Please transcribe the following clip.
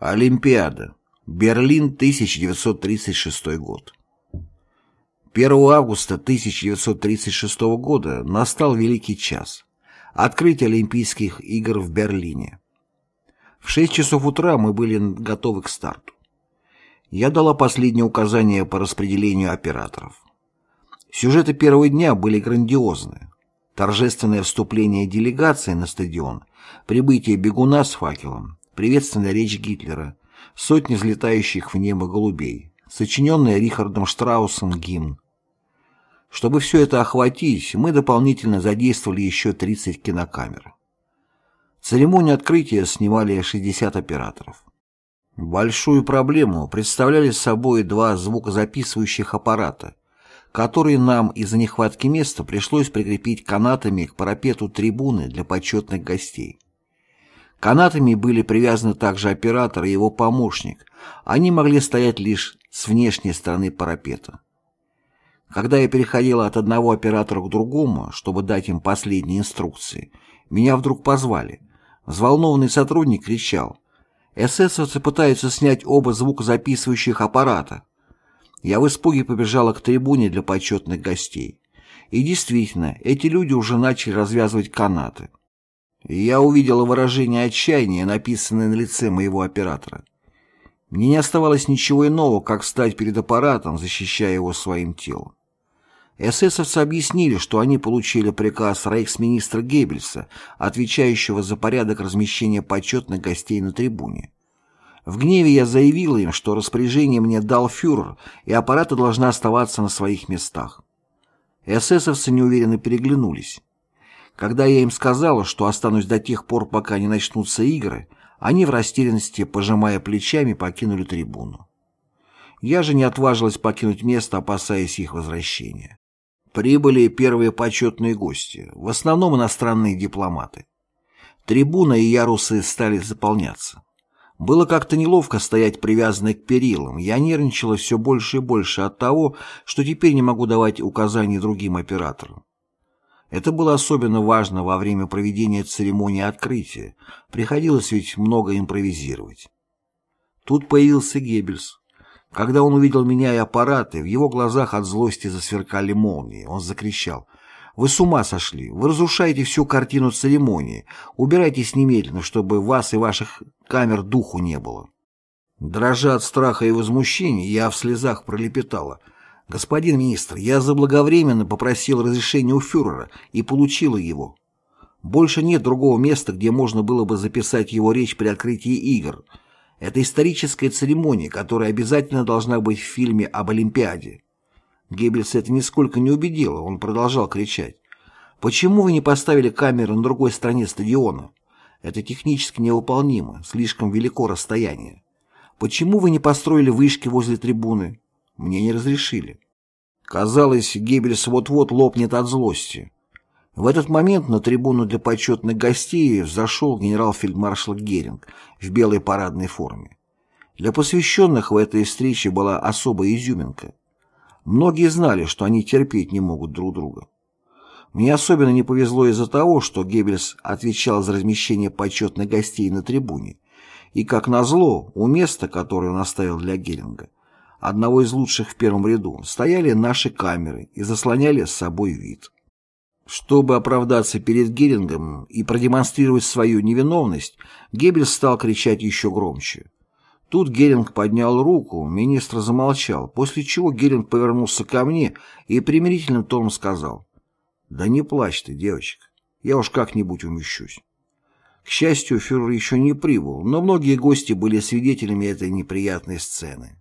Олимпиада. Берлин, 1936 год. 1 августа 1936 года настал великий час. Открытие Олимпийских игр в Берлине. В 6 часов утра мы были готовы к старту. Я дала последние указания по распределению операторов. Сюжеты первого дня были грандиозны. Торжественное вступление делегации на стадион, прибытие бегуна с факелом, приветственная речь Гитлера, сотни взлетающих в небо голубей, сочиненный Рихардом Штраусом гимн. Чтобы все это охватить, мы дополнительно задействовали еще 30 кинокамер. Церемонию открытия снимали 60 операторов. Большую проблему представляли собой два звукозаписывающих аппарата, которые нам из-за нехватки места пришлось прикрепить канатами к парапету трибуны для почетных гостей. Канатами были привязаны также оператор и его помощник. Они могли стоять лишь с внешней стороны парапета. Когда я переходила от одного оператора к другому, чтобы дать им последние инструкции, меня вдруг позвали. Взволнованный сотрудник кричал. «Эсэсовцы пытаются снять оба звукозаписывающих аппарата». Я в испуге побежала к трибуне для почетных гостей. И действительно, эти люди уже начали развязывать канаты я увидела выражение отчаяния, написанное на лице моего оператора. Мне не оставалось ничего иного, как встать перед аппаратом, защищая его своим телом. Эсэсовцы объяснили, что они получили приказ рейхсминистра Геббельса, отвечающего за порядок размещения почетных гостей на трибуне. В гневе я заявила им, что распоряжение мне дал фюрер, и аппараты должны оставаться на своих местах. Эсэсовцы неуверенно переглянулись. Когда я им сказала, что останусь до тех пор, пока не начнутся игры, они в растерянности, пожимая плечами, покинули трибуну. Я же не отважилась покинуть место, опасаясь их возвращения. Прибыли первые почетные гости, в основном иностранные дипломаты. Трибуна и ярусы стали заполняться. Было как-то неловко стоять привязанной к перилам. Я нервничала все больше и больше от того, что теперь не могу давать указаний другим операторам. Это было особенно важно во время проведения церемонии открытия. Приходилось ведь много импровизировать. Тут появился Геббельс. Когда он увидел меня и аппараты, в его глазах от злости засверкали молнии. Он закричал. «Вы с ума сошли! Вы разрушаете всю картину церемонии! Убирайтесь немедленно, чтобы вас и ваших камер духу не было!» Дрожа от страха и возмущения, я в слезах пролепетала – «Господин министр, я заблаговременно попросил разрешения у фюрера и получила его. Больше нет другого места, где можно было бы записать его речь при открытии игр. Это историческая церемония, которая обязательно должна быть в фильме об Олимпиаде». Геббельс это нисколько не убедило, он продолжал кричать. «Почему вы не поставили камеру на другой стороне стадиона? Это технически невыполнимо, слишком велико расстояние. Почему вы не построили вышки возле трибуны? Мне не разрешили. Казалось, Геббельс вот-вот лопнет от злости. В этот момент на трибуну для почетных гостей взошел генерал-фельдмаршал Геринг в белой парадной форме. Для посвященных в этой встрече была особая изюминка. Многие знали, что они терпеть не могут друг друга. Мне особенно не повезло из-за того, что Геббельс отвечал за размещение почетных гостей на трибуне, и, как назло, у места, которое он оставил для Геринга, одного из лучших в первом ряду, стояли наши камеры и заслоняли с собой вид. Чтобы оправдаться перед Герингом и продемонстрировать свою невиновность, Геббельс стал кричать еще громче. Тут Геринг поднял руку, министр замолчал, после чего Геринг повернулся ко мне и примирительным тоном сказал, «Да не плачь ты, девочка, я уж как-нибудь умещусь». К счастью, фюрер еще не прибыл, но многие гости были свидетелями этой неприятной сцены.